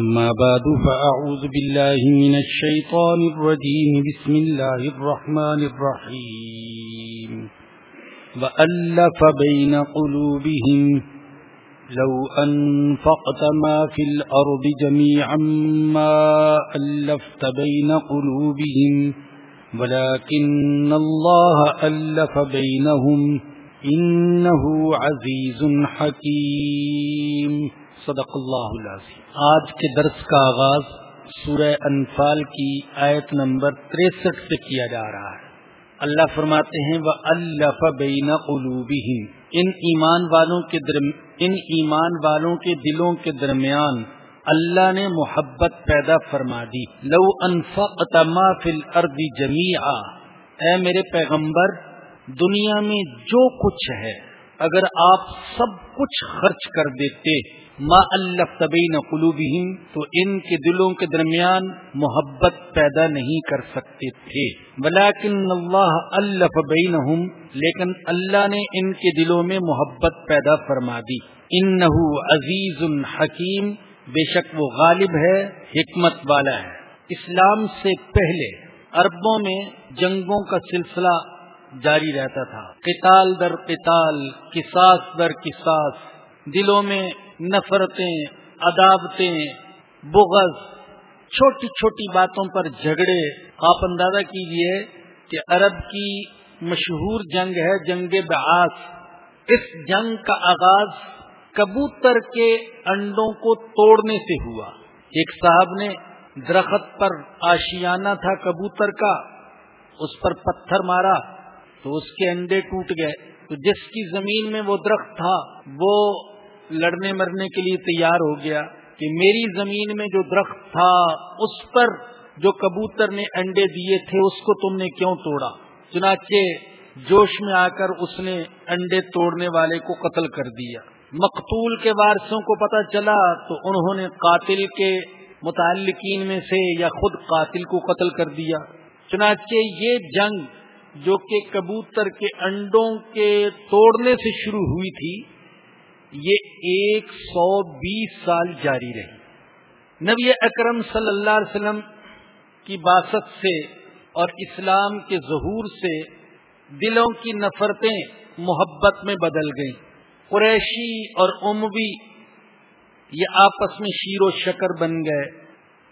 أما بعد فأعوذ بالله من الشيطان الرجيم. بسم الله الرحمن الرحيم. وألف بين قلوبهم لو أنفقت ما في الأرض جميعا ما ألفت بين قلوبهم، ولكن الله ألف بينهم، إنه عزيز حكيم. صدق اللہ العظیم آج کے درس کا آغاز سورہ انفال کی آیت نمبر تریسٹھ سے کیا جا رہا ہے۔ اللہ فرماتے ہیں وہ اللہ بین قلوبی ان ایمان والوں کے درم... ان ایمان والوں کے دلوں کے درمیان اللہ نے محبت پیدا فرما دی۔ لو انفقت ما فی الارض جمیعا اے میرے پیغمبر، دنیا میں جو کچھ ہے، اگر آپ سب کچھ خرچ کر دیتے ما اللہ طبین قلوبہم تو ان کے دلوں کے درمیان محبت پیدا نہیں کر سکتے تھے۔ بلاکن اللہ الف بینہم، لیکن اللہ نے ان کے دلوں میں محبت پیدا فرما دی۔ انہو عزیز حکیم، بے شک وہ غالب ہے، حکمت والا ہے۔ اسلام سے پہلے عربوں میں جنگوں کا سلسلہ جاری رہتا تھا۔ قتال در قتال، قصاص در قصاص۔ دلوں میں نفرتیں عدابتیں بغض، چھوٹی چھوٹی باتوں پر جھگڑے۔ آپ اندازہ کیجیے کہ عرب کی مشہور جنگ ہے جنگ بعاث۔ اس جنگ کا آغاز کبوتر کے انڈوں کو توڑنے سے ہوا۔ ایک صاحب نے درخت پر آشیانہ تھا کبوتر کا۔ اس پر پتھر مارا تو اس کے انڈے ٹوٹ گئے۔ تو جس کی زمین میں وہ درخت تھا، وہ لڑنے مرنے کے لیے تیار ہو گیا کہ میری زمین میں جو درخت تھا، اس پر جو کبوتر نے انڈے دیے تھے، اس کو تم نے کیوں توڑا؟ چنانچہ جوش میں آ کر اس نے انڈے توڑنے والے کو قتل کر دیا۔ مقتول کے وارثوں کو پتہ چلا تو انہوں نے قاتل کے متعلقین میں سے یا خود قاتل کو قتل کر دیا۔ چنانچہ یہ جنگ جو کہ کبوتر کے انڈوں کے توڑنے سے شروع ہوئی تھی یہ ایک سو بیس سال جاری رہی۔ نبی اکرم صلی اللہ علیہ وسلم کی باست سے اور اسلام کے ظہور سے دلوں کی نفرتیں محبت میں بدل گئیں۔ قریشی اور اموی یہ آپس میں شیر و شکر بن گئے۔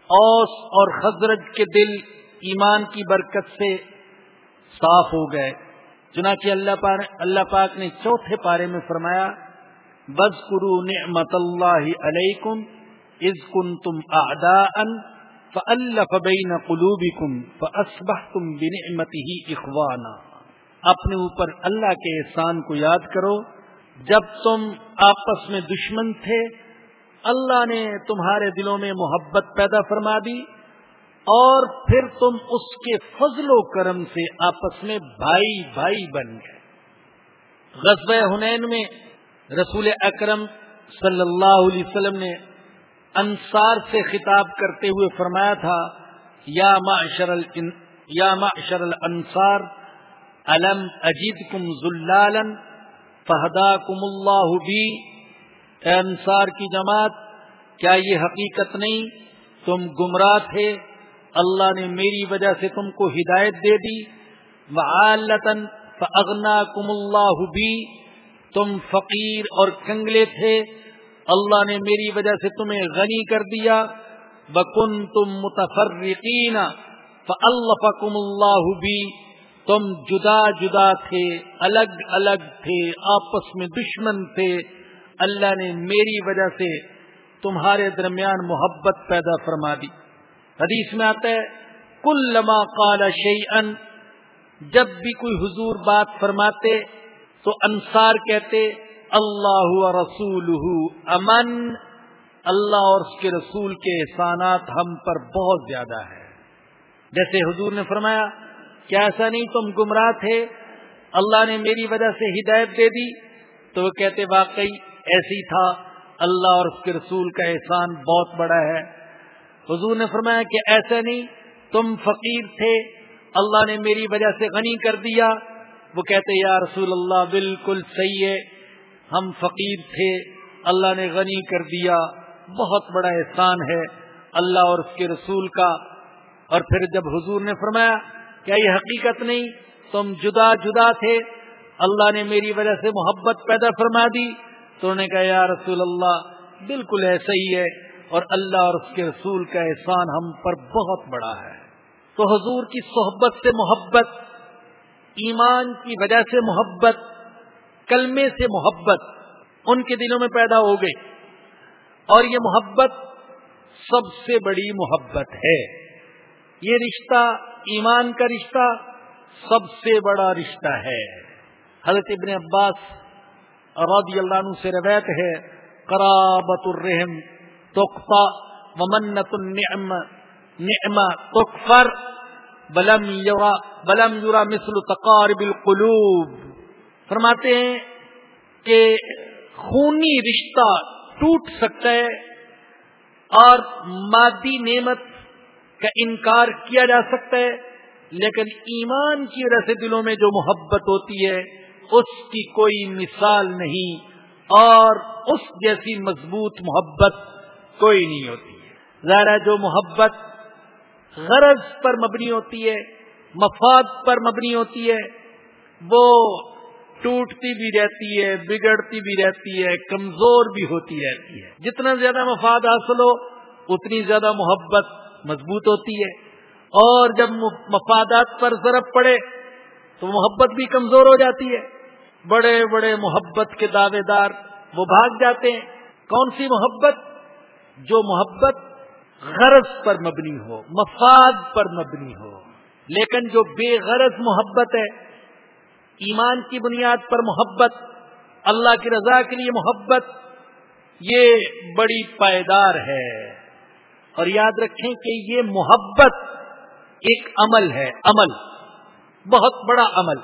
اوس اور حضرت کے دل ایمان کی برکت سے صاف ہو گئے۔ چنانچہ اللہ پاک نے چوتھے پارے میں فرمایا بز کرو نعمت اللہ علیکم از کن تم آدان فلف بین قلوبی کم فسبہ تم بنعمتی اخوانا۔ اپنے اوپر اللہ کے احسان کو یاد کرو۔ جب تم آپس میں دشمن تھے، اللہ نے تمہارے دلوں میں محبت پیدا فرما دی اور پھر تم اس کے فضل و کرم سے آپس میں بھائی بھائی بن گئے۔ غزب ہنین میں رسول اکرم صلی اللہ علیہ وسلم نے انصار سے خطاب کرتے ہوئے فرمایا تھا، یا معشر یا معشر الانصار علم اجید کم ذلالن فہدا کم اللہ بھی اے انصار کی جماعت، کیا یہ حقیقت نہیں؟ تم گمراہ تھے، اللہ نے میری وجہ سے تم کو ہدایت دے دی وعالتن فاغنا کم اللہ بھی تم فقیر اور کنگلے تھے۔ اللہ نے میری وجہ سے تمہیں غنی کر دیا۔ بکن تم متفرقین اللہ بھی تم جدا جدا تھے، الگ الگ تھے، آپس میں دشمن تھے۔ اللہ نے میری وجہ سے تمہارے درمیان محبت پیدا فرما دی۔ حدیث میں آتا ہے کل لما کالا شعی ان جب بھی کوئی حضور بات فرماتے تو انصار کہتے، اللہ رسول امن، اللہ اور اس کے رسول کے احسانات ہم پر بہت زیادہ ہے جیسے حضور نے فرمایا، کیا ایسا نہیں تم گمراہ تھے؟ اللہ نے میری وجہ سے ہدایت دے دی. تو وہ کہتے، واقعی ایسی تھا، اللہ اور اس کے رسول کا احسان بہت بڑا ہے. حضور نے فرمایا کہ ایسا نہیں، تم فقیر تھے، اللہ نے میری وجہ سے غنی کر دیا وہ کہتے یا رسول اللہ، بالکل صحیح ہے، ہم فقیر تھے، اللہ نے غنی کر دیا، بہت بڑا احسان ہے اللہ اور اس کے رسول کا۔ اور پھر جب حضور نے فرمایا، کیا یہ حقیقت نہیں، تم جدا جدا تھے، اللہ نے میری وجہ سے محبت پیدا فرما دی۔ تو انہوں نے کہا، یا رسول اللہ، بالکل ایسا ہی ہے، اور اللہ اور اس کے رسول کا احسان ہم پر بہت بڑا ہے۔ تو حضور کی صحبت سے محبت ایمان کی وجہ سے محبت، کلمے سے محبت ان کے دلوں میں پیدا ہو گئی۔ اور یہ محبت سب سے بڑی محبت ہے۔ یہ رشتہ، ایمان کا رشتہ سب سے بڑا رشتہ ہے۔ حضرت ابن عباس رضی اللہ عنہ سے روایت ہے قرابت الرحم تقفا ومنت النعم نعم تکفر بلم یورا بلم یورا مثل تقارب القلوب۔ فرماتے ہیں کہ خونی رشتہ ٹوٹ سکتا ہے اور مادی نعمت کا انکار کیا جا سکتا ہے، لیکن ایمان کی وجہ سے دلوں میں جو محبت ہوتی ہے، اس کی کوئی مثال نہیں اور اس جیسی مضبوط محبت کوئی نہیں ہوتی۔ ہے ذرا جو محبت غرض پر مبنی ہوتی ہے، مفاد پر مبنی ہوتی ہے۔ وہ ٹوٹتی بھی رہتی ہے، بگڑتی بھی رہتی ہے، کمزور بھی ہوتی رہتی ہے۔ جتنا زیادہ مفاد حاصل ہو، اتنی زیادہ محبت مضبوط ہوتی ہے۔ اور جب مفادات پر ضرب پڑے، تو محبت بھی کمزور ہو جاتی ہے۔ بڑے بڑے محبت کے دعوے دار وہ بھاگ جاتے ہیں۔ کون سی محبت؟ جو محبت غرض پر مبنی ہو، مفاد پر مبنی ہو۔ لیکن جو بے غرض محبت ہے، ایمان کی بنیاد پر محبت، اللہ کی رضا کے لیے محبت، یہ بڑی پائیدار ہے۔ اور یاد رکھیں کہ یہ محبت ایک عمل ہے، عمل، بہت بڑا عمل۔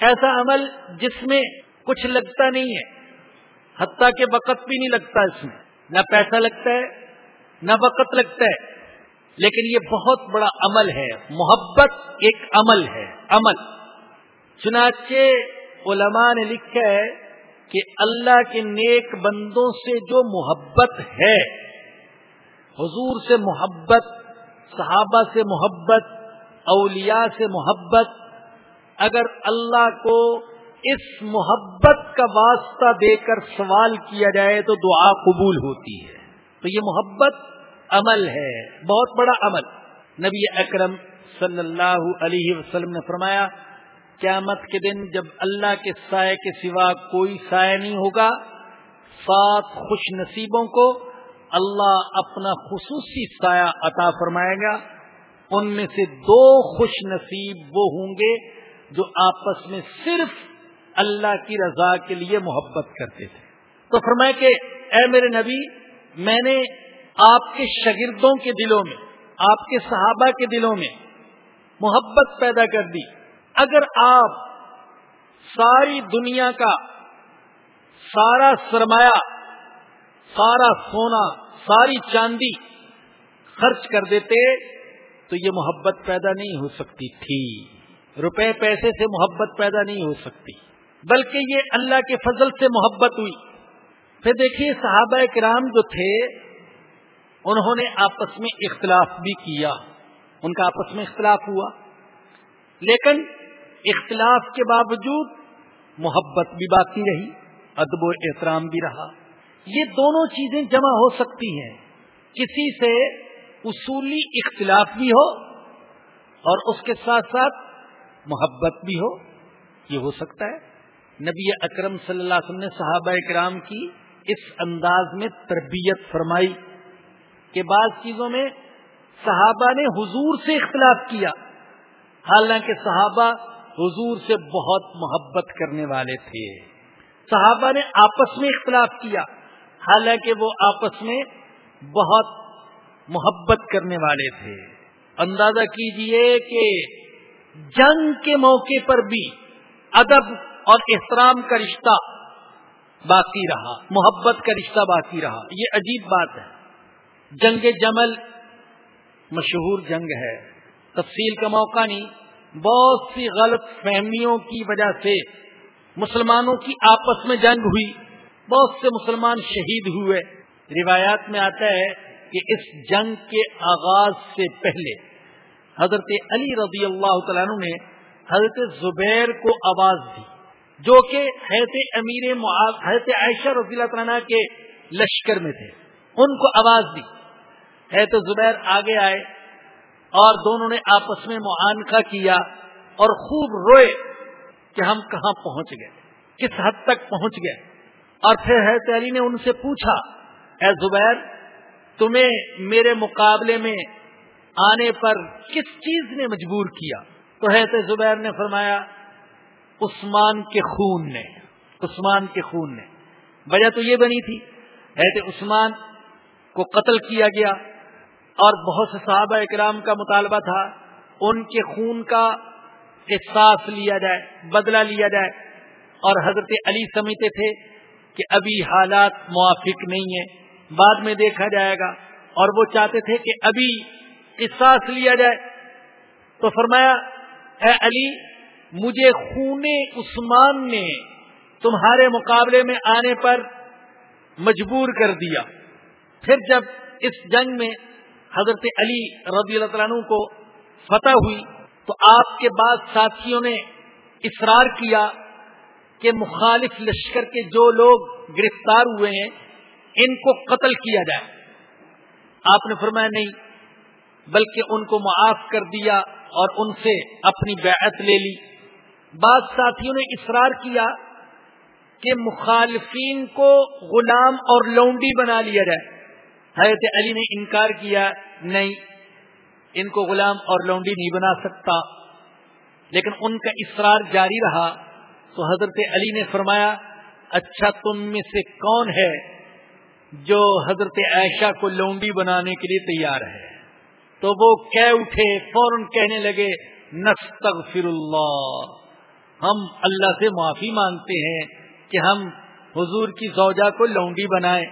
ایسا عمل جس میں کچھ لگتا نہیں ہے، حتیٰ کہ وقت بھی نہیں لگتا اس میں۔ نہ پیسہ لگتا ہے نہ وقت لگتا ہے۔ لیکن یہ بہت بڑا عمل ہے۔ محبت ایک عمل ہے۔ عمل۔ چنانچہ علماء نے لکھا ہے کہ اللہ کے نیک بندوں سے جو محبت ہے، حضور سے محبت، صحابہ سے محبت، اولیاء سے محبت، اگر اللہ کو اس محبت کا واسطہ دے کر سوال کیا جائے تو دعا قبول ہوتی ہے۔ تو یہ محبت عمل ہے، بہت بڑا عمل۔ نبی اکرم صلی اللہ علیہ وسلم نے فرمایا، قیامت کے دن جب اللہ کے سائے کے سوا کوئی سائے نہیں ہوگا، سات خوش نصیبوں کو اللہ اپنا خصوصی سایہ عطا فرمائے گا۔ ان میں سے دو خوش نصیب وہ ہوں گے جو آپس میں صرف اللہ کی رضا کے لیے محبت کرتے تھے۔ تو فرمائے کہ، اے میرے نبی میں نے آپ کے شاگردوں کے دلوں میں، آپ کے صحابہ کے دلوں میں محبت پیدا کر دی۔ اگر آپ ساری دنیا کا سارا سرمایہ، سارا سونا، ساری چاندی خرچ کر دیتے، تو یہ محبت پیدا نہیں ہو سکتی تھی۔ روپے پیسے سے محبت پیدا نہیں ہو سکتی، بلکہ یہ اللہ کے فضل سے محبت ہوئی۔ پھر دیکھیے صحابہ کرام جو تھے، انہوں نے آپس میں اختلاف بھی کیا۔ ان کا آپس میں اختلاف ہوا۔ لیکن اختلاف کے باوجود محبت بھی باقی رہی، ادب و احترام بھی رہا۔ یہ دونوں چیزیں جمع ہو سکتی ہیں۔ کسی سے اصولی اختلاف بھی ہو اور اس کے ساتھ ساتھ محبت بھی ہو، یہ ہو سکتا ہے۔ نبی اکرم صلی اللہ علیہ وسلم نے صحابہ کرام کی اس انداز میں تربیت فرمائی کہ بعض چیزوں میں صحابہ نے حضور سے اختلاف کیا، حالانکہ صحابہ حضور سے بہت محبت کرنے والے تھے۔ صحابہ نے آپس میں اختلاف کیا، حالانکہ وہ آپس میں بہت محبت کرنے والے تھے۔ اندازہ کیجیے کہ جنگ کے موقع پر بھی ادب اور احترام کا رشتہ باقی رہا، محبت کا رشتہ باقی رہا۔ یہ عجیب بات ہے۔ جنگ جمل مشہور جنگ ہے۔ تفصیل کا موقع نہیں۔ بہت سی غلط فہمیوں کی وجہ سے مسلمانوں کی آپس میں جنگ ہوئی۔ بہت سے مسلمان شہید ہوئے۔ روایات میں آتا ہے کہ اس جنگ کے آغاز سے پہلے حضرت علی رضی اللہ تعالیٰ نے حضرت زبیر کو آواز دی۔ جو کہ حیرت امیر حضرت عائشہ رضی اللہ تعالیٰ کے لشکر میں تھے۔ ان کو آواز دی۔ حضرت زبیر آگے آئے اور دونوں نے آپس میں معانقہ کیا اور خوب روئے کہ ہم کہاں پہنچ گئے، کس حد تک پہنچ گئے۔ اور پھر حضرت علی نے ان سے پوچھا، اے زبیر، تمہیں میرے مقابلے میں آنے پر کس چیز نے مجبور کیا؟ تو حضرت زبیر نے فرمایا عثمان کے خون نے، عثمان کے خون نے۔ وجہ تو یہ بنی تھی، حضرت عثمان کو قتل کیا گیا اور بہت سے صحابہ اکرام کا مطالبہ تھا، ان کے خون کا احساس لیا جائے، بدلہ لیا جائے۔ اور حضرت علی سمجھتے تھے کہ ابھی حالات موافق نہیں ہیں، بعد میں دیکھا جائے گا۔ اور وہ چاہتے تھے کہ ابھی احساس لیا جائے۔ تو فرمایا، اے علی مجھے خون عثمان نے تمہارے مقابلے میں آنے پر مجبور کر دیا۔ پھر جب اس جنگ میں حضرت علی رضی اللہ عنہ کو فتح ہوئی، تو آپ کے بعد ساتھیوں نے اصرار کیا کہ مخالف لشکر کے جو لوگ گرفتار ہوئے ہیں، ان کو قتل کیا جائے۔ آپ نے فرمایا، نہیں، بلکہ ان کو معاف کر دیا اور ان سے اپنی بیعت لے لی۔ بعض ساتھیوں نے اصرار کیا کہ مخالفین کو غلام اور لونڈی بنا لیا جائے۔ حضرت علی نے انکار کیا، نہیں، ان کو غلام اور لونڈی نہیں بنا سکتا۔ لیکن ان کا اصرار جاری رہا۔ تو حضرت علی نے فرمایا اچھا تم میں سے کون ہے جو حضرت عائشہ کو لونڈی بنانے کے لیے تیار ہے؟ تو وہ کہہ اٹھے، فوراً کہنے لگے، نستغفر اللہ۔ ہم اللہ سے معافی مانگتے ہیں کہ ہم حضور کی زوجہ کو لونڈی بنائیں۔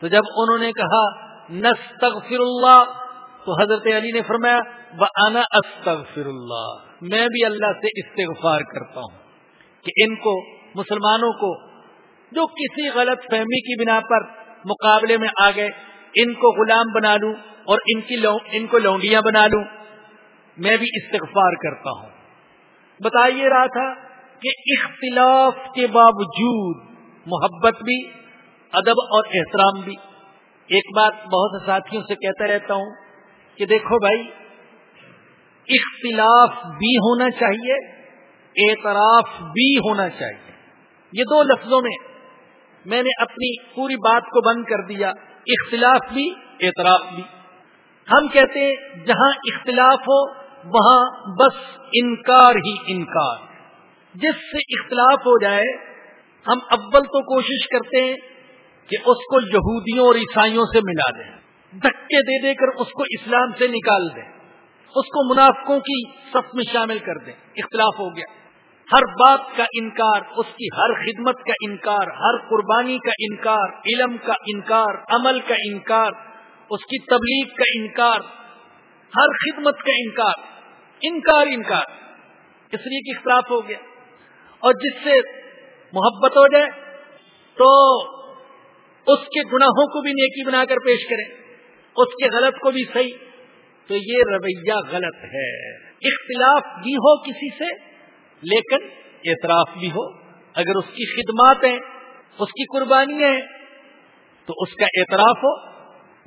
تو جب انہوں نے کہا نستغفر اللہ تو حضرت علی نے فرمایا وہ انا استغفر اللہ میں بھی اللہ سے استغفار کرتا ہوں کہ ان کو، مسلمانوں کو، جو کسی غلط فہمی کی بنا پر مقابلے میں آ گئے، ان کو غلام بنا لوں اور ان کی لو، ان کو لونڈیاں بنا لوں۔ میں بھی استغفار کرتا ہوں۔ بتائیے رہا تھا کہ اختلاف کے باوجود محبت بھی، ادب اور احترام بھی۔ ایک بات بہت سے ساتھیوں سے کہتا رہتا ہوں کہ دیکھو بھائی، اختلاف بھی ہونا چاہیے، اعتراف بھی ہونا چاہیے۔ یہ دو لفظوں میں میں نے اپنی پوری بات کو بند کر دیا۔ اختلاف بھی، اعتراف بھی۔ ہم کہتے ہیں جہاں اختلاف ہو وہاں بس انکار ہی انکار۔ جس سے اختلاف ہو جائے، ہم اول تو کوشش کرتے ہیں کہ اس کو یہودیوں اور عیسائیوں سے ملا دیں۔ دھکے دے دے کر اس کو اسلام سے نکال دیں۔ اس کو منافقوں کی صف میں شامل کر دیں۔ اختلاف ہو گیا۔ ہر بات کا انکار، اس کی ہر خدمت کا انکار، ہر قربانی کا انکار، علم کا انکار، عمل کا انکار، اس کی تبلیغ کا انکار، ہر خدمت کا انکار۔ انکار انکار۔ اس لیے کہ اختلاف ہو گیا۔ اور جس سے محبت ہو جائے، تو اس کے گناہوں کو بھی نیکی بنا کر پیش کریں۔ اس کے غلط کو بھی صحیح۔ تو یہ رویہ غلط ہے۔ اختلاف بھی ہو کسی سے، لیکن اعتراف بھی ہو۔ اگر اس کی خدمات ہیں، اس کی قربانی ہے تو اس کا اعتراف ہو۔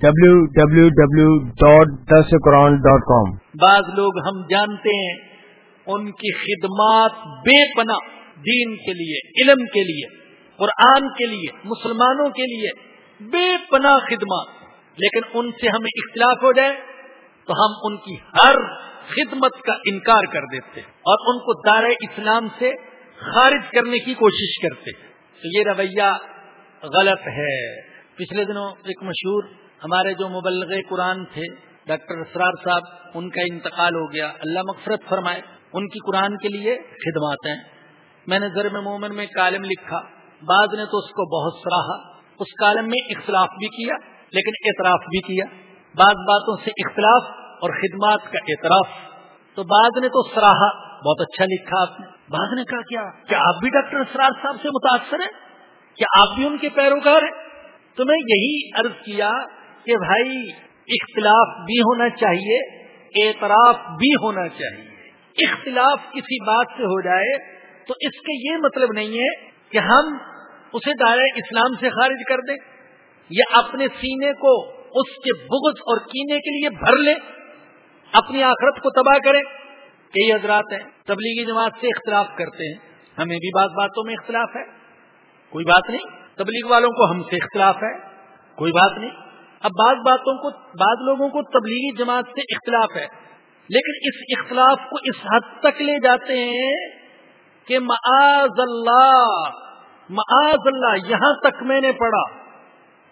W W W dot this Quran dot com بعض لوگ ہم جانتے ہیں ان کی خدمات بے پناہ دین کے لیے، علم کے لیے، قرآن کے لیے، مسلمانوں کے لیے بے پناہ خدمات۔ لیکن ان سے ہمیں اختلاف ہو جائے تو ہم ان کی ہر خدمت کا انکار کر دیتے اور ان کو دار اسلام سے خارج کرنے کی کوشش کرتے ہیں۔ تو یہ رویہ غلط ہے۔ پچھلے دنوں ایک مشہور ہمارے جو مبلغ قرآن تھے، ڈاکٹر اسرار صاحب، ان کا انتقال ہو گیا۔ اللہ مغفرت فرمائے۔ ان کی قرآن کے لیے خدمات ہیں۔ میں نے ضرب مومن میں کالم لکھا۔ بعد نے تو اس کو بہت سراہا۔ اس کالم میں اختلاف بھی کیا، لیکن اعتراف بھی کیا۔ بعض باتوں سے اختلاف اور خدمات کا اعتراف۔ تو بعد نے تو سراہا۔ بہت اچھا لکھا آپ نے۔ بعد نے کہا، کیا کیا آپ بھی ڈاکٹر اسرار صاحب سے متاثر ہیں؟ کیا آپ بھی ان کے پیروکار ہیں؟ تو میں یہی عرض کیا کہ بھائی اختلاف بھی ہونا چاہیے، اعتراف بھی ہونا چاہیے۔ اختلاف کسی بات سے ہو جائے تو اس کے یہ مطلب نہیں ہے کہ ہم اسے دائرہ اسلام سے خارج کر دیں یا اپنے سینے کو اس کے بغض اور کینے کے لیے بھر لیں، اپنی آخرت کو تباہ کریں۔ کئی حضرات ہیں، تبلیغی جماعت سے اختلاف کرتے ہیں۔ ہمیں بھی بعض باتوں میں اختلاف ہے۔ کوئی بات نہیں، تبلیغ والوں کو ہم سے اختلاف ہے۔ کوئی بات نہیں۔ اب بعض باتوں کو بعض لوگوں کو تبلیغی جماعت سے اختلاف ہے۔ لیکن اس اختلاف کو اس حد تک لے جاتے ہیں کہ معاذ اللہ معاذ اللہ، یہاں تک میں نے پڑھا۔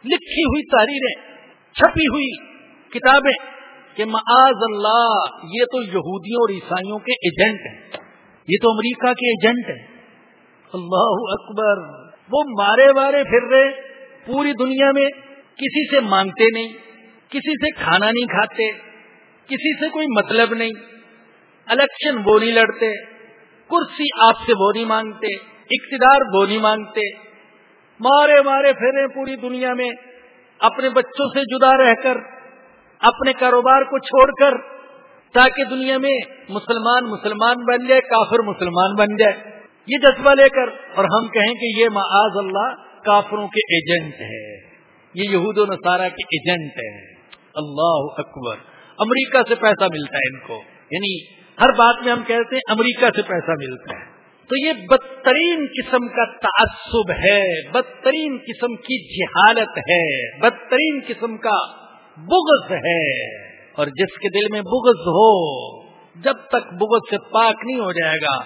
لکھی ہوئی تحریریں، چھپی ہوئی کتابیں کہ معاذ اللہ، یہ تو یہودیوں اور عیسائیوں کے ایجنٹ ہیں۔ یہ تو امریکہ کے ایجنٹ ہیں۔ اللہ اکبر، وہ مارے مارے پھر رہے۔ پوری دنیا میں کسی سے مانگتے نہیں، کسی سے کھانا نہیں کھاتے، کسی سے کوئی مطلب نہیں، الیکشن وہ نہیں لڑتے، کرسی آپ سے وہ نہیں مانگتے، اقتدار وہ نہیں مانگتے، مارے مارے پھرے پوری دنیا میں اپنے بچوں سے جدا رہ کر، اپنے کاروبار کو چھوڑ کر، تاکہ دنیا میں مسلمان مسلمان بن جائے، کافر مسلمان بن جائے۔ یہ جذبہ لے کر، اور ہم کہیں کہ یہ معاذ اللہ کافروں کے ایجنٹ ہے یہ یہود و نصارہ کے ایجنٹ ہے اللہ اکبر۔ امریکہ سے پیسہ ملتا ہے ان کو۔ یعنی ہر بات میں ہم کہتے ہیں امریکہ سے پیسہ ملتا ہے۔ تو یہ بدترین قسم کا تعصب ہے، بدترین قسم کی جہالت ہے، بدترین قسم کا بغض ہے۔ اور جس کے دل میں بغض ہو، جب تک بغض سے پاک نہیں ہو جائے گا،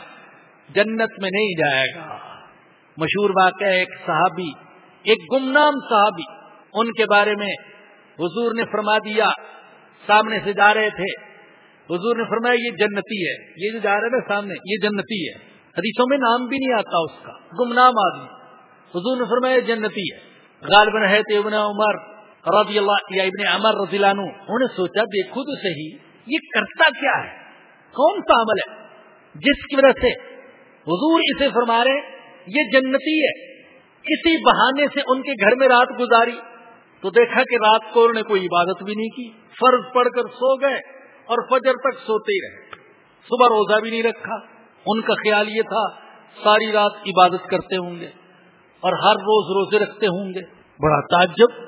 جنت میں نہیں جائے گا۔ مشہور واقعہ ایک صحابی، ایک گمنام صحابی ان کے بارے میں حضور نے فرما دیا، سامنے سے جا رہے تھے۔ حضور نے فرمایا، یہ جنتی ہے۔ یہ جو جا رہے نا سامنے، یہ جنتی ہے۔ حدیثوں میں نام بھی نہیں آتا اس کا، گمنام آدمی۔ حضور نے فرمایا، یہ جنتی ہے۔ غالباً ہے تو ابن عمر رضی اللہ، یا ابن عمر رضی اللہ عنہ، انہوں نے سوچا دیکھو تو صحیح یہ کرتا کیا ہے؟ کون سا عمل ہے؟ جس کی وجہ سے حضور اسے فرما رہے یہ جنتی ہے۔ کسی بہانے سے ان کے گھر میں رات گزاری۔ تو دیکھا کہ رات کو انہوں نے کوئی عبادت بھی نہیں کی، فرض پڑھ کر سو گئے اور فجر تک سوتے ہی رہے۔ صبح روزہ بھی نہیں رکھا۔ ان کا خیال یہ تھا، ساری رات عبادت کرتے ہوں گے اور ہر روز روزے رکھتے ہوں گے۔ بڑا تعجب۔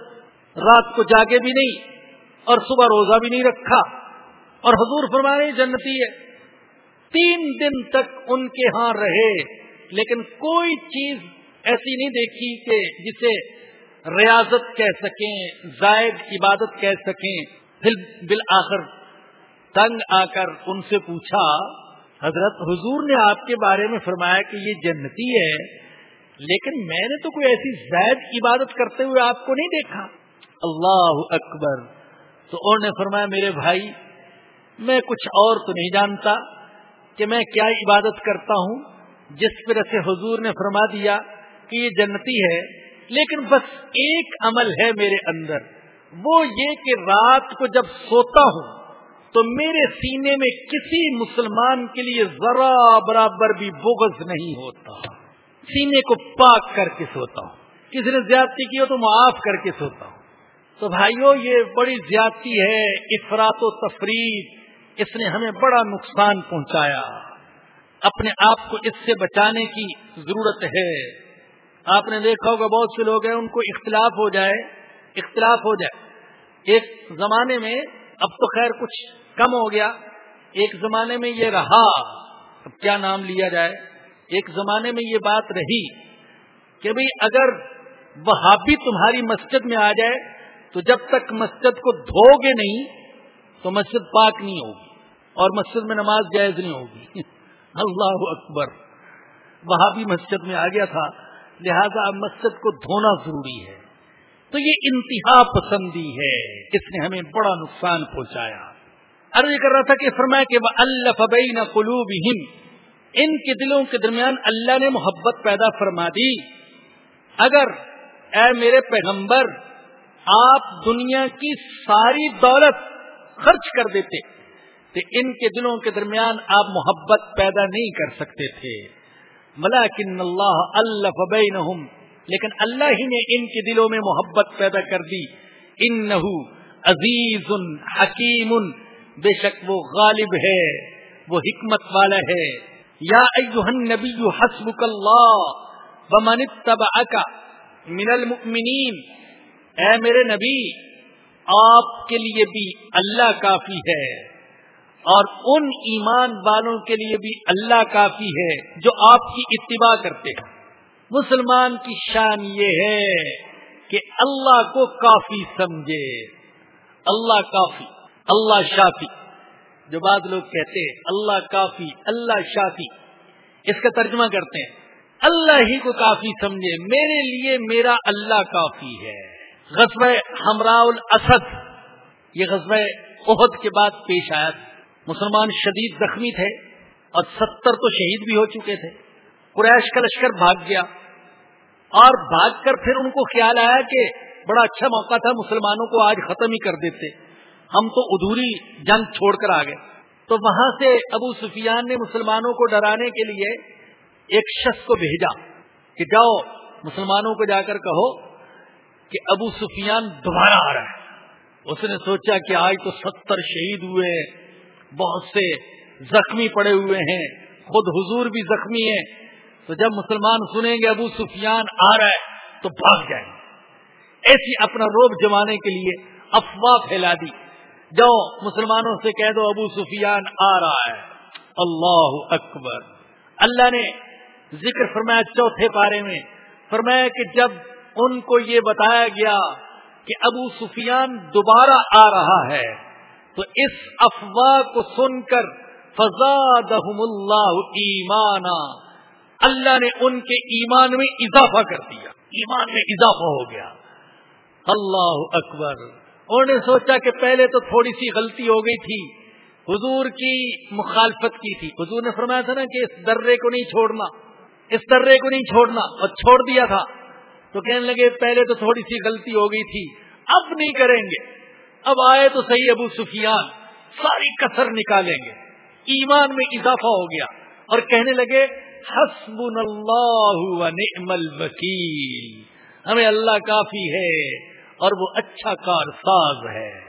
رات کو جاگے بھی نہیں اور صبح روزہ بھی نہیں رکھا۔ اور حضور فرمانے جنتی ہے۔ تین دن تک ان کے ہاں رہے، لیکن کوئی چیز ایسی نہیں دیکھی کہ جسے ریاضت کہہ سکیں، زائد عبادت کہہ سکیں۔ پھر بالآخر تنگ آ کر ان سے پوچھا، حضرت حضور نے آپ کے بارے میں فرمایا کہ یہ جنتی ہے، لیکن میں نے تو کوئی ایسی زائد عبادت کرتے ہوئے آپ کو نہیں دیکھا۔ اللہ اکبر۔ تو انہوں نے فرمایا، میرے بھائی، میں کچھ اور تو نہیں جانتا کہ میں کیا عبادت کرتا ہوں۔ جس پر سے حضور نے فرما دیا کہ یہ جنتی ہے لیکن بس ایک عمل ہے میرے اندر، وہ یہ کہ رات کو جب سوتا ہوں، تو میرے سینے میں کسی مسلمان کے لیے ذرا برابر بھی بغض نہیں ہوتا۔ سینے کو پاک کر کے سوتا ہوں۔ کسی نے زیادتی کی ہو تو معاف کر کے سوتا ہوں۔ تو بھائیو، یہ بڑی زیادتی ہے افراد و تفریح اس نے ہمیں بڑا نقصان پہنچایا۔ اپنے آپ کو اس سے بچانے کی ضرورت ہے۔ آپ نے دیکھا ہوگا بہت سے لوگ ہیں، ان کو اختلاف ہو جائے، اختلاف ہو جائے۔ ایک زمانے میں اب تو خیر کچھ کم ہو گیا، ایک زمانے میں یہ رہا، اب کیا نام لیا جائے؟ ایک زمانے میں یہ بات رہی کہ بھئی اگر وہابی تمہاری مسجد میں آ جائے، تو جب تک مسجد کو دھو گے نہیں، تو مسجد پاک نہیں ہوگی اور مسجد میں نماز جائز نہیں ہوگی۔ اللہ اکبر۔ وہاں بھی مسجد میں آ گیا تھا لہذا مسجد کو دھونا ضروری ہے۔ تو یہ انتہا پسندی ہے۔ اس نے ہمیں بڑا نقصان پہنچایا۔ ارے کر رہا تھا کہ فرمایا کہ وہ اللہ فبئی نہ ان کے دلوں کے درمیان اللہ نے محبت پیدا فرما دی۔ اگر اے میرے پیغمبر، آپ دنیا کی ساری دولت خرچ کر دیتے، تو ان کے دلوں کے درمیان آپ محبت پیدا نہیں کر سکتے تھے۔ ملاکن اللہ اللہ بینہم، لیکن اللہ ہی نے ان کے دلوں میں محبت پیدا کر دی۔ ان عزیز حکیم، بے شک وہ غالب ہے، وہ حکمت والا ہے۔ یا النبی حسبک اللہ بمن اتبعک من المؤمنین۔ اے میرے نبی، آپ کے لیے بھی اللہ کافی ہے۔ اور ان ایمان والوں کے لیے بھی اللہ کافی ہے جو آپ کی اتباع کرتے ہیں۔ مسلمان کی شان یہ ہے کہ اللہ کو کافی سمجھے۔ اللہ کافی، اللہ شافی۔ جو بعض لوگ کہتے ہیں، اللہ کافی، اللہ شافی۔ اس کا ترجمہ کرتے ہیں۔ اللہ ہی کو کافی سمجھے، میرے لیے میرا اللہ کافی ہے۔ غزب ہمراہ الاسد، یہ غزب عہد کے بعد پیش آیا تھا۔ مسلمان شدید زخمی تھے اور ستر تو شہید بھی ہو چکے تھے۔ قریش کا لشکر بھاگ گیا اور بھاگ کر پھر ان کو خیال آیا کہ بڑا اچھا موقع تھا، مسلمانوں کو آج ختم ہی کر دیتے۔ ہم تو ادھوری جنگ چھوڑ کر آ گئے۔ تو وہاں سے ابو سفیان نے مسلمانوں کو ڈرانے کے لیے ایک شخص کو بھیجا کہ جاؤ، مسلمانوں کو جا کر کہو کہ ابو سفیان دوبارہ آ رہا ہے۔ اس نے سوچا کہ آج تو ستر شہید ہوئے۔ بہت سے زخمی پڑے ہوئے ہیں، خود حضور بھی زخمی ہیں۔ تو جب مسلمان سنیں گے ابو سفیان آ رہا ہے، تو بھاگ جائیں۔ گے ایسی اپنا روب جمانے کے لیے افواہ پھیلا دی۔ جاؤ، مسلمانوں سے کہہ دو ابو سفیان آ رہا ہے۔ اللہ اکبر۔ اللہ نے ذکر فرمایا چوتھے پارے میں، فرمایا کہ جب ان کو یہ بتایا گیا کہ ابو سفیان دوبارہ آ رہا ہے تو اس افواہ کو سن کر فضادہم اللہ ایمانا۔ اللہ نے ان کے ایمان میں اضافہ کر دیا۔ ایمان میں اضافہ ہو گیا۔ اللہ اکبر۔ انہوں نے سوچا کہ پہلے تو تھوڑی سی غلطی ہو گئی تھی۔ حضور کی مخالفت کی تھی۔ حضور نے فرمایا تھا نا کہ اس درے کو نہیں چھوڑنا۔ اس طرح کو نہیں چھوڑنا۔ اور چھوڑ دیا تھا۔ تو کہنے لگے پہلے تو تھوڑی سی غلطی ہو گئی تھی۔ اب نہیں کریں گے۔ اب آئے تو صحیح ابو سفیان، ساری کسر نکالیں گے۔ ایمان میں اضافہ ہو گیا۔ اور کہنے لگے حسب اللہ نعم الوکیل۔ ہمیں اللہ کافی ہے اور وہ اچھا کار ساز ہے۔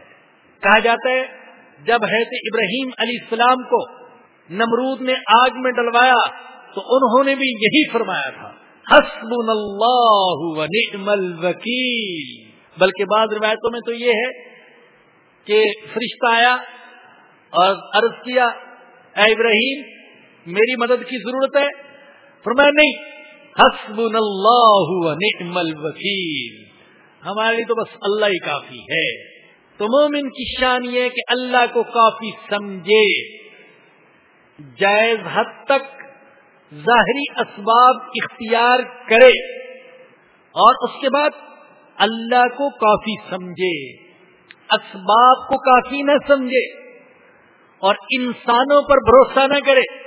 کہا جاتا ہے، جب ہے ابراہیم علیہ السلام کو نمرود نے آگ میں ڈلوایا، تو انہوں نے بھی یہی فرمایا تھا حسب اللہ نعم الوکیل۔ بلکہ بعض روایتوں میں تو یہ ہے کہ فرشتہ آیا اور عرض کیا، اے ابراہیم، میری مدد کی ضرورت ہے؟ فرمایا، نہیں حسب اللہ نعم الوکیل۔ ہمارے لیے تو بس اللہ ہی کافی ہے۔ تو مومن کی شان یہ کہ اللہ کو کافی سمجھے۔ جائز حد تک ظاہری اسباب اختیار کرے اور اس کے بعد اللہ کو کافی سمجھے۔ اسباب کو کافی نہ سمجھے اور انسانوں پر بھروسہ نہ کرے۔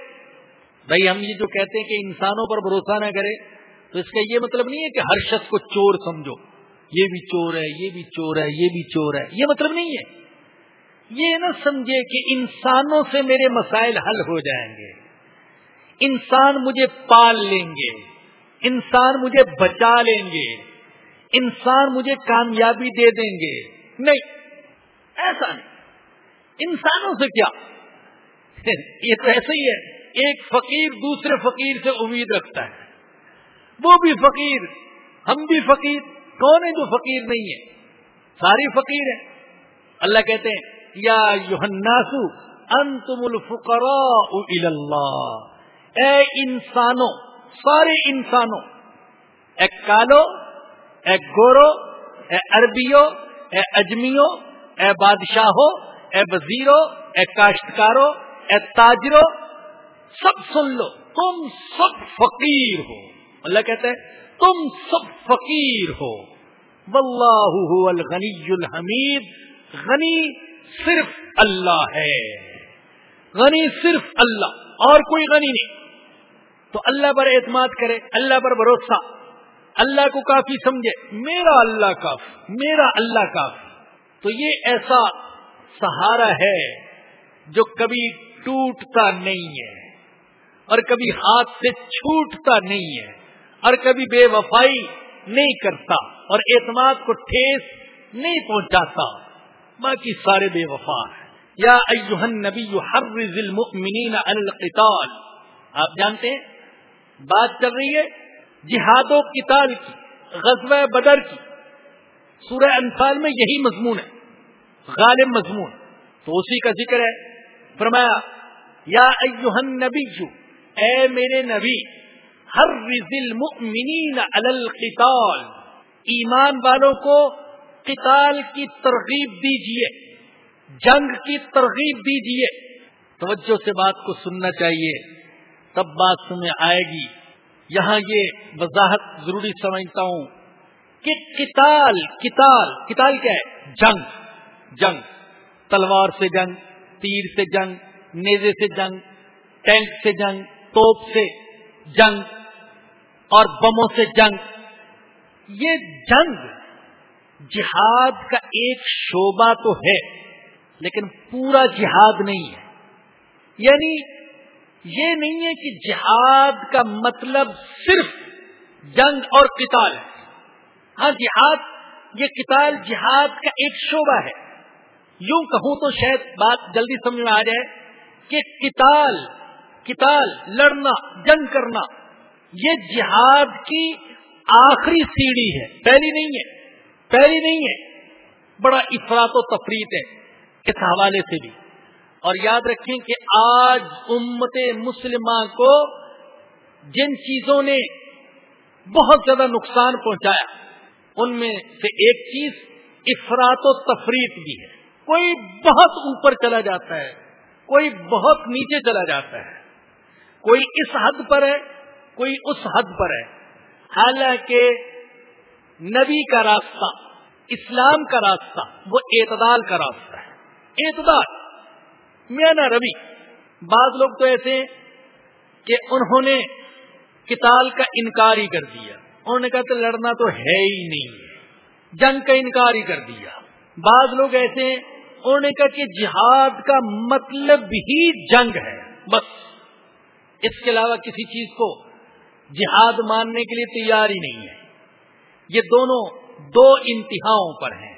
بھائی، ہم یہ جو کہتے ہیں کہ انسانوں پر بھروسہ نہ کرے، تو اس کا یہ مطلب نہیں ہے کہ ہر شخص کو چور سمجھو۔ یہ بھی چور ہے، یہ بھی چور ہے، یہ بھی چور ہے۔ یہ مطلب نہیں ہے۔ یہ نہ سمجھے کہ انسانوں سے میرے مسائل حل ہو جائیں گے۔ انسان مجھے پال لیں گے۔ انسان مجھے بچا لیں گے۔ انسان مجھے کامیابی دے دیں گے۔ نہیں ایسا نہیں۔ انسانوں سے کیا؟ یہ تو ایسا ہی ہے۔ ایک فقیر دوسرے فقیر سے امید رکھتا ہے۔ وہ بھی فقیر، ہم بھی فقیر، کون ہے جو فقیر نہیں ہے؟ ساری فقیر ہے اللہ کہتے ہیں، یا یوحناسو انتم الفقراء اللہ اے انسانوں، سارے انسانوں، اے کالو، اے گورو، اے عربیوں، اے اجمیوں اے بادشاہوں اے وزیروں اے کاشتکاروں اے تاجروں سب سن لو، تم سب فقیر ہو۔ اللہ کہتے ہیں تم سب فقیر ہو۔ واللہ هو الغنی الحمید۔ غنی صرف اللہ ہے۔ غنی صرف اللہ، اور کوئی غنی نہیں۔ تو اللہ پر اعتماد کرے، اللہ پر بھروسہ۔ اللہ کو کافی سمجھے، میرا اللہ کاف، میرا اللہ کاف۔ تو یہ ایسا سہارا ہے جو کبھی ٹوٹتا نہیں ہے، اور کبھی ہاتھ سے چھوٹتا نہیں ہے، اور کبھی بے وفائی نہیں کرتا، اور اعتماد کو ٹھیس نہیں پہنچاتا۔ باقی سارے بے وفا ہیں۔ یا ایوہن نبی حرز المؤمنین القتال۔ آپ جانتے ہیں؟ بات چل رہی ہے جہاد و قتال کی، غزوہ بدر کی۔ سورہ انفال میں یہی مضمون ہے، غالب مضمون۔ تو اسی کا ذکر ہے، فرمایا، یا ایوہن نبی اے میرے نبی ہر رزل مؤمنین علی القتال۔ ایمان والوں کو قتال کی ترغیب دیجیے جنگ کی ترغیب دیجیے توجہ سے بات کو سننا چاہیے، تب بات سمجھ آئے گی۔ یہاں یہ وضاحت ضروری سمجھتا ہوں۔ کتال کتال کتال کیا ہے؟ جنگ جنگ، تلوار سے جنگ، تیر سے جنگ نیزے سے جنگ ٹینک سے جنگ، توپ سے جنگ اور بموں سے جنگ۔ یہ جنگ جہاد کا ایک شعبہ تو ہے، لیکن پورا جہاد نہیں ہے۔ یعنی یہ نہیں ہے کہ جہاد کا مطلب صرف جنگ اور قتال ہے۔ ہاں جہاد، یہ قتال جہاد کا ایک شعبہ ہے۔ یوں کہوں تو شاید بات جلدی سمجھ میں آ جائے کہ قتال قتال، لڑنا، جنگ کرنا، یہ جہاد کی آخری سیڑھی ہے۔ پہلی نہیں ہے، پہلی نہیں ہے۔ بڑا افراد و تفریح ہے اس حوالے سے بھی۔ اور یاد رکھیں کہ آج امت مسلمہ کو جن چیزوں نے بہت زیادہ نقصان پہنچایا ان میں سے ایک چیز افراد و تفریح بھی ہے۔ کوئی بہت اوپر چلا جاتا ہے، کوئی بہت نیچے چلا جاتا ہے۔ کوئی اس حد پر ہے، کوئی اس حد پر ہے۔ حالانکہ نبی کا راستہ، اسلام کا راستہ، وہ اعتدال کا راستہ ہے۔ اعتدال۔ میاں روی۔ بعض لوگ تو ایسے کہ انہوں نے کتاب کا انکار ہی کر دیا۔ انہوں نے کہا تو لڑنا تو ہے ہی نہیں۔ جنگ کا انکار ہی کر دیا۔ بعض لوگ ایسے ہیں انہوں نے کہا کہ جہاد کا مطلب ہی جنگ ہے۔ بس۔ اس کے علاوہ کسی چیز کو جہاد ماننے کے لیے تیار ہی نہیں ہے۔ یہ دونوں دو انتہاؤں پر ہیں۔